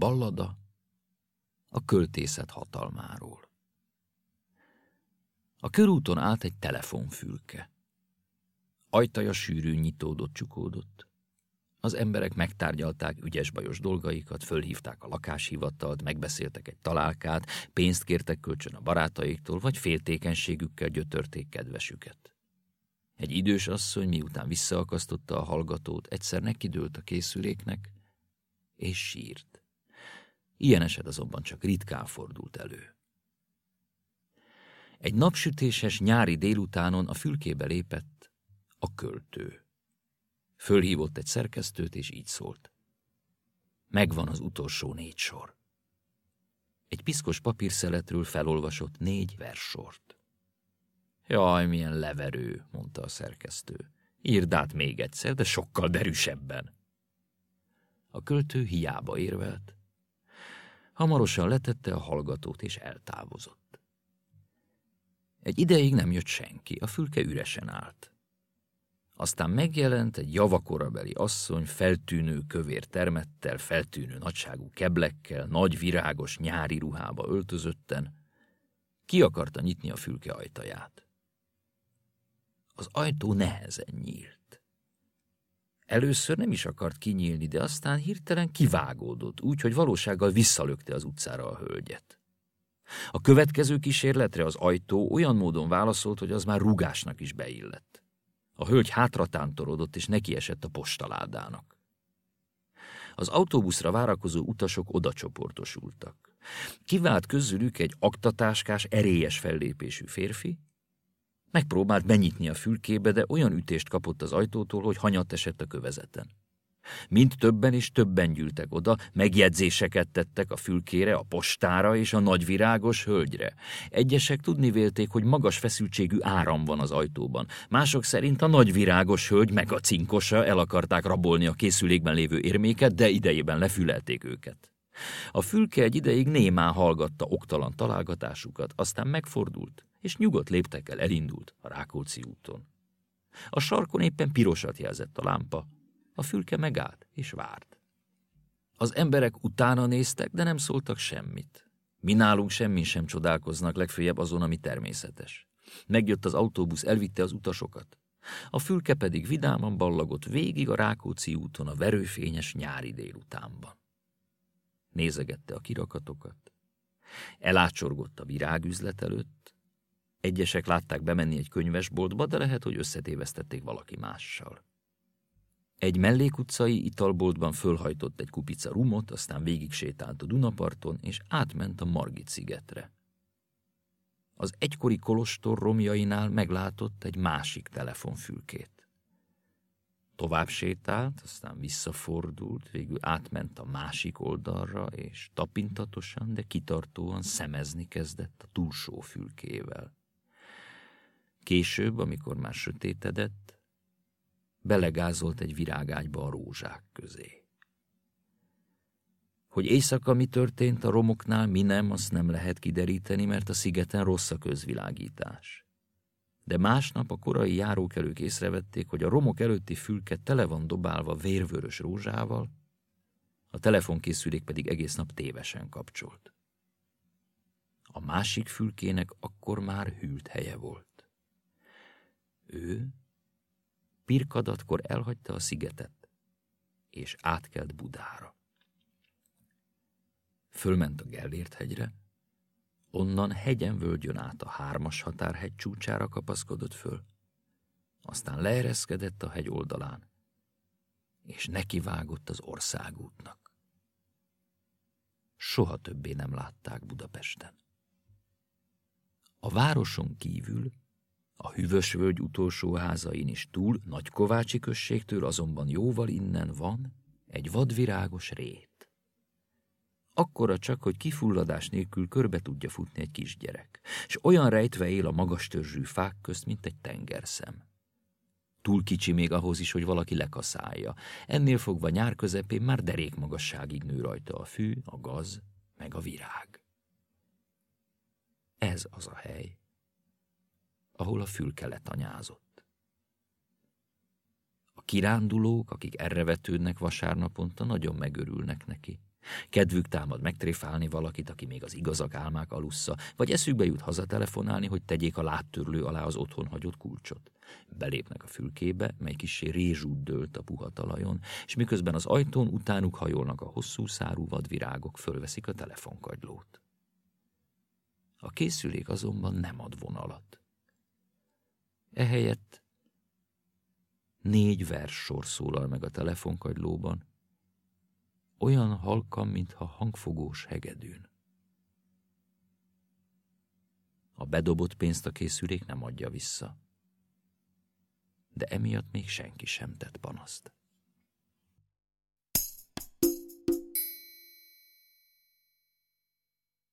Ballada a költészet hatalmáról. A körúton állt egy telefonfülke. Ajtaja sűrűn nyitódott, csukódott. Az emberek megtárgyalták ügyes-bajos dolgaikat, fölhívták a lakáshivatalt, megbeszéltek egy találkát, pénzt kértek kölcsön a barátaiktól, vagy féltékenységükkel gyötörték kedvesüket. Egy idős asszony, miután visszaakasztotta a hallgatót, egyszer nekidőlt a készüléknek, és sírt. Ilyen eset azonban csak ritkán fordult elő. Egy napsütéses nyári délutánon a fülkébe lépett a költő. Fölhívott egy szerkesztőt, és így szólt. Megvan az utolsó négy sor. Egy piszkos papírszeletről felolvasott négy verssort. Jaj, milyen leverő, mondta a szerkesztő. Írd át még egyszer, de sokkal derűsebben. A költő hiába érvelt. Hamarosan letette a hallgatót és eltávozott. Egy ideig nem jött senki, a fülke üresen állt. Aztán megjelent egy javakorabeli asszony feltűnő kövér termettel, feltűnő nagyságú keblekkel, nagy virágos nyári ruhába öltözötten, ki akarta nyitni a fülke ajtaját. Az ajtó nehezen nyílt. Először nem is akart kinyílni, de aztán hirtelen kivágódott, úgy, hogy valósággal visszalökte az utcára a hölgyet. A következő kísérletre az ajtó olyan módon válaszolt, hogy az már rugásnak is beillett. A hölgy hátra tántorodott, és nekiesett a postaládának. Az autóbuszra várakozó utasok oda csoportosultak. Kivált közülük egy aktatáskás, erélyes fellépésű férfi, megpróbált benyitni a fülkébe, de olyan ütést kapott az ajtótól, hogy hanyat esett a kövezeten. Mind többen és többen gyűltek oda, megjegyzéseket tettek a fülkére, a postára és a nagyvirágos hölgyre. Egyesek tudni vélték, hogy magas feszültségű áram van az ajtóban. Mások szerint a nagyvirágos hölgy meg a cinkosa el akarták rabolni a készülékben lévő érméket, de idejében lefülelték őket. A fülke egy ideig némán hallgatta oktalan találgatásukat, aztán megfordult, és nyugodt léptekkel elindult a Rákóczi úton. A sarkon éppen pirosat jelzett a lámpa, a fülke megállt és várt. Az emberek utána néztek, de nem szóltak semmit. Mi nálunk semmi sem csodálkoznak, legfőjebb azon, ami természetes. Megjött az autóbusz, elvitte az utasokat. A fülke pedig vidáman ballagott végig a Rákóczi úton a verőfényes nyári délutánban. Nézegette a kirakatokat. Elácsorgott a virágüzlet előtt. Egyesek látták bemenni egy könyvesboltba, de lehet, hogy összetévesztették valaki mással. Egy mellékutcai italboltban fölhajtott egy kupica rumot, aztán végig sétált a Dunaparton, és átment a Margit szigetre. Az egykori kolostor romjainál meglátott egy másik telefonfülkét. Tovább sétált, aztán visszafordult, végül átment a másik oldalra, és tapintatosan, de kitartóan szemezni kezdett a túlsó fülkével. Később, amikor már sötétedett, belegázolt egy virágágyba a rózsák közé. Hogy éjszaka mi történt a romoknál, mi nem, azt nem lehet kideríteni, mert a szigeten rossz a közvilágítás. De másnap a korai járókelők észrevették, hogy a romok előtti fülke tele van dobálva vérvörös rózsával, a telefonkészülék pedig egész nap tévesen kapcsolt. A másik fülkének akkor már hűlt helye volt. Ő pirkadatkor elhagyta a szigetet, és átkelt Budára. Fölment a Gellért hegyre, onnan hegyen völgyön át a hármas határhegy csúcsára kapaszkodott föl, aztán leereszkedett a hegy oldalán, és nekivágott az országútnak. Soha többé nem látták Budapesten. A városon kívül a hűvös völgy utolsó házain is túl, Nagykovácsi községtől azonban jóval innen van egy vadvirágos rét. Akkora csak, hogy kifulladás nélkül körbe tudja futni egy kisgyerek, és olyan rejtve él a magas törzsű fák közt, mint egy tengerszem. Túl kicsi még ahhoz is, hogy valaki lekaszálja. Ennél fogva nyár közepén már derék magasságig nő rajta a fű, a gaz, meg a virág. Ez az a hely, ahol a fülke letanyázott. A kirándulók, akik erre vetődnek vasárnaponta, nagyon megörülnek neki. Kedvük támad megtréfálni valakit, aki még az igazak álmák alussza, vagy eszükbe jut hazatelefonálni, hogy tegyék a lábtörlő alá az otthon hagyott kulcsot. Belépnek a fülkébe, mely kisé rézsút dőlt a puha talajon, és miközben az ajtón utánuk hajolnak a hosszú szárú vadvirágok, fölveszik a telefonkagylót. A készülék azonban nem ad vonalat. Ehelyett négy vers sor szólal meg a telefonkagylóban, olyan halkan, mintha hangfogós hegedűn. A bedobott pénzt a készülék nem adja vissza. De emiatt még senki sem tett panaszt.